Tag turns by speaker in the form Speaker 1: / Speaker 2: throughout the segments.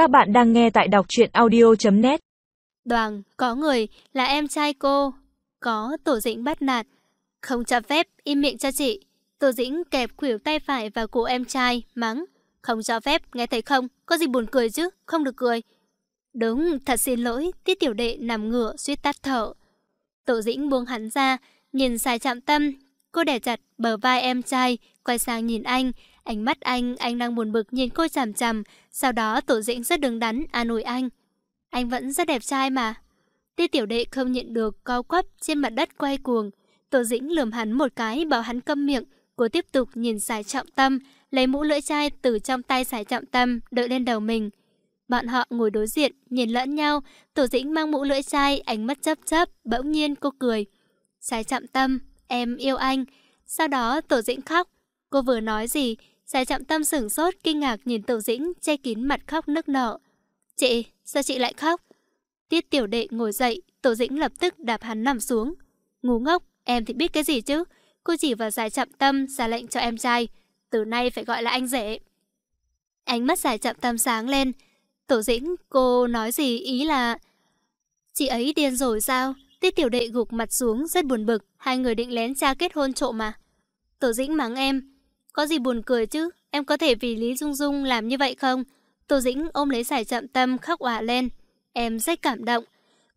Speaker 1: Các bạn đang nghe tại đọc truyện audio.net
Speaker 2: Đoàn, có người là em trai cô. Có tổ dĩnh bắt nạt. Không cho phép, im miệng cho chị. Tổ dĩnh kẹp khuỷu tay phải vào cổ em trai, mắng. Không cho phép, nghe thấy không? Có gì buồn cười chứ? Không được cười. Đúng, thật xin lỗi, tiết tiểu đệ nằm ngửa suýt tắt thở. Tổ dĩnh buông hắn ra, nhìn xài chạm tâm. Cô đè chặt bờ vai em trai, quay sang nhìn anh. Ánh mắt anh, anh đang buồn bực nhìn cô chằm chằm. Sau đó tổ dĩnh rất đứng đắn, an ủi anh. Anh vẫn rất đẹp trai mà. Ti tiểu đệ không nhịn được, co quắp trên mặt đất quay cuồng. Tổ dĩnh lườm hắn một cái, bảo hắn câm miệng. Cô tiếp tục nhìn xài trọng tâm, lấy mũ lưỡi chai từ trong tay xài trọng tâm, đợi lên đầu mình. Bọn họ ngồi đối diện, nhìn lẫn nhau, tổ dĩnh mang mũ lưỡi chai, ánh mắt chấp chấp, bỗng nhiên cô cười. Xài trọng tâm, em yêu anh. Sau đó tổ dĩnh khóc. Cô vừa nói gì, giải trọng tâm sửng sốt, kinh ngạc nhìn tổ dĩnh, che kín mặt khóc nức nở. Chị, sao chị lại khóc? Tiết tiểu đệ ngồi dậy, tổ dĩnh lập tức đạp hắn nằm xuống. Ngu ngốc, em thì biết cái gì chứ? Cô chỉ vào giải chậm tâm, ra lệnh cho em trai. Từ nay phải gọi là anh rể. Ánh mắt giải chậm tâm sáng lên. Tổ dĩnh, cô nói gì ý là... Chị ấy điên rồi sao? Tiết tiểu đệ gục mặt xuống rất buồn bực. Hai người định lén tra kết hôn trộm mà. Tổ dĩnh mắng em. Có gì buồn cười chứ? Em có thể vì Lý Dung Dung làm như vậy không? Tổ dĩnh ôm lấy sải chậm tâm khóc òa lên. Em rất cảm động.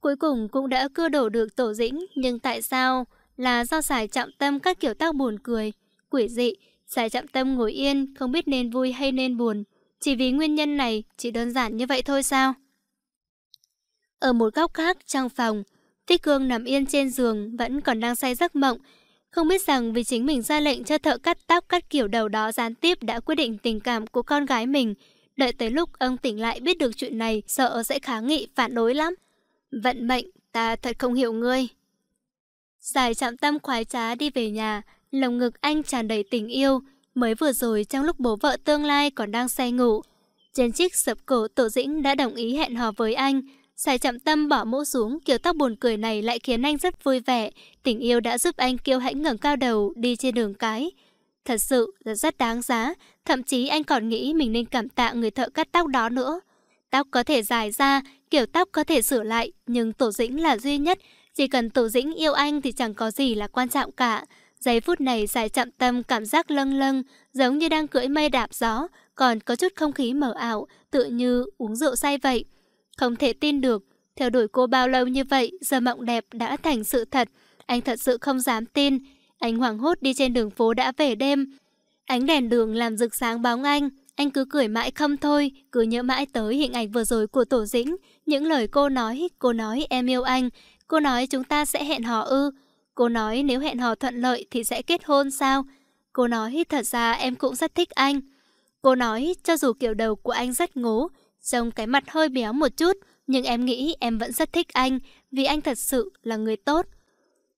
Speaker 2: Cuối cùng cũng đã cưa đổ được tổ dĩnh. Nhưng tại sao là do sải chậm tâm các kiểu tác buồn cười? Quỷ dị, sải chậm tâm ngồi yên không biết nên vui hay nên buồn. Chỉ vì nguyên nhân này, chỉ đơn giản như vậy thôi sao? Ở một góc khác trong phòng, thích Cương nằm yên trên giường vẫn còn đang say giấc mộng. Không biết rằng vì chính mình ra lệnh cho thợ cắt tóc cắt kiểu đầu đó gián tiếp đã quyết định tình cảm của con gái mình. Đợi tới lúc ông tỉnh lại biết được chuyện này, sợ sẽ kháng nghị phản đối lắm. Vận mệnh, ta thật không hiểu ngươi. Giải chạm tâm khoái trá đi về nhà, lồng ngực anh tràn đầy tình yêu. Mới vừa rồi trong lúc bố vợ tương lai còn đang say ngủ, trên chiếc sập cổ tổ dĩnh đã đồng ý hẹn hò với anh. Giải chậm tâm bỏ mũ xuống, kiểu tóc buồn cười này lại khiến anh rất vui vẻ. Tình yêu đã giúp anh kiêu hãnh ngẩng cao đầu đi trên đường cái. Thật sự là rất đáng giá, thậm chí anh còn nghĩ mình nên cảm tạ người thợ cắt tóc đó nữa. Tóc có thể dài ra, kiểu tóc có thể sửa lại, nhưng Tổ Dĩnh là duy nhất. Chỉ cần Tổ Dĩnh yêu anh thì chẳng có gì là quan trọng cả. Giây phút này giải chậm tâm cảm giác lâng lâng, giống như đang cưỡi mây đạp gió, còn có chút không khí mờ ảo, tự như uống rượu say vậy. Không thể tin được, theo đuổi cô bao lâu như vậy, giờ mộng đẹp đã thành sự thật. Anh thật sự không dám tin. Anh hoảng hốt đi trên đường phố đã về đêm. Ánh đèn đường làm rực sáng bóng anh. Anh cứ cười mãi không thôi, cứ nhớ mãi tới hình ảnh vừa rồi của Tổ Dĩnh. Những lời cô nói, cô nói em yêu anh. Cô nói chúng ta sẽ hẹn hò ư. Cô nói nếu hẹn hò thuận lợi thì sẽ kết hôn sao? Cô nói thật ra em cũng rất thích anh. Cô nói cho dù kiểu đầu của anh rất ngố, trông cái mặt hơi béo một chút, nhưng em nghĩ em vẫn rất thích anh vì anh thật sự là người tốt.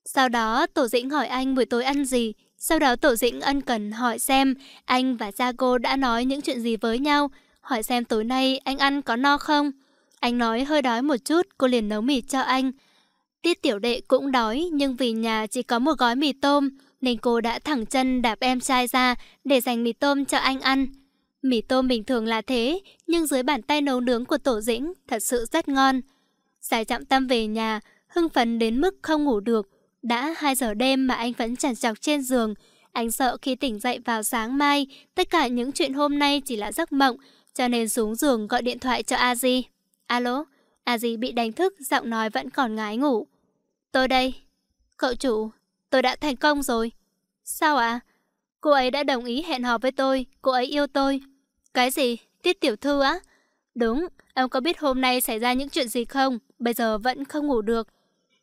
Speaker 2: Sau đó Tổ Dĩnh hỏi anh buổi tối ăn gì, sau đó Tổ Dĩnh ân cần hỏi xem anh và gia cô đã nói những chuyện gì với nhau, hỏi xem tối nay anh ăn có no không. Anh nói hơi đói một chút, cô liền nấu mì cho anh. Tiết tiểu đệ cũng đói, nhưng vì nhà chỉ có một gói mì tôm, nên cô đã thẳng chân đạp em trai ra để dành mì tôm cho anh ăn. Mì tôm bình thường là thế, nhưng dưới bàn tay nấu nướng của Tổ Dĩnh thật sự rất ngon. Giải trọng tâm về nhà, hưng phấn đến mức không ngủ được. Đã 2 giờ đêm mà anh vẫn chẳng chọc trên giường. Anh sợ khi tỉnh dậy vào sáng mai, tất cả những chuyện hôm nay chỉ là giấc mộng, cho nên xuống giường gọi điện thoại cho Aji. Alo, Aji bị đánh thức, giọng nói vẫn còn ngái ngủ. Tôi đây. Cậu chủ, tôi đã thành công rồi. Sao ạ? À? Cô ấy đã đồng ý hẹn hò với tôi, cô ấy yêu tôi. Cái gì? Tiết tiểu thư á? Đúng, ông có biết hôm nay xảy ra những chuyện gì không? Bây giờ vẫn không ngủ được.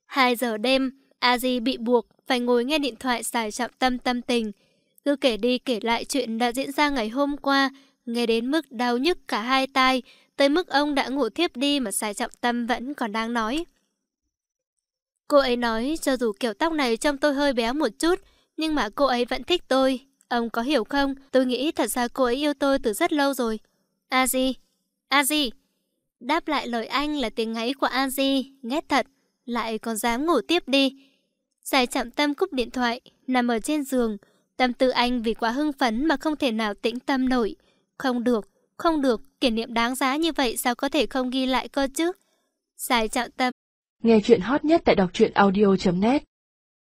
Speaker 2: 2 giờ đêm, Aji bị buộc phải ngồi nghe điện thoại xài trọng tâm tâm tình. Cứ kể đi kể lại chuyện đã diễn ra ngày hôm qua, nghe đến mức đau nhức cả hai tai, tới mức ông đã ngủ thiếp đi mà xài trọng tâm vẫn còn đang nói. Cô ấy nói cho dù kiểu tóc này trông tôi hơi béo một chút, nhưng mà cô ấy vẫn thích tôi. Ông có hiểu không? Tôi nghĩ thật ra cô ấy yêu tôi từ rất lâu rồi. Aji, Aji. Đáp lại lời anh là tiếng ngáy của Aji, ghét thật, lại còn dám ngủ tiếp đi. Giải chạm tâm cúp điện thoại, nằm ở trên giường. Tâm tư anh vì quá hưng phấn mà không thể nào tĩnh tâm nổi. Không được, không được,
Speaker 3: kỷ niệm đáng giá như vậy sao có thể không ghi lại cơ chứ? Giải chạm tâm.
Speaker 1: Nghe chuyện hot nhất tại đọc truyện audio.net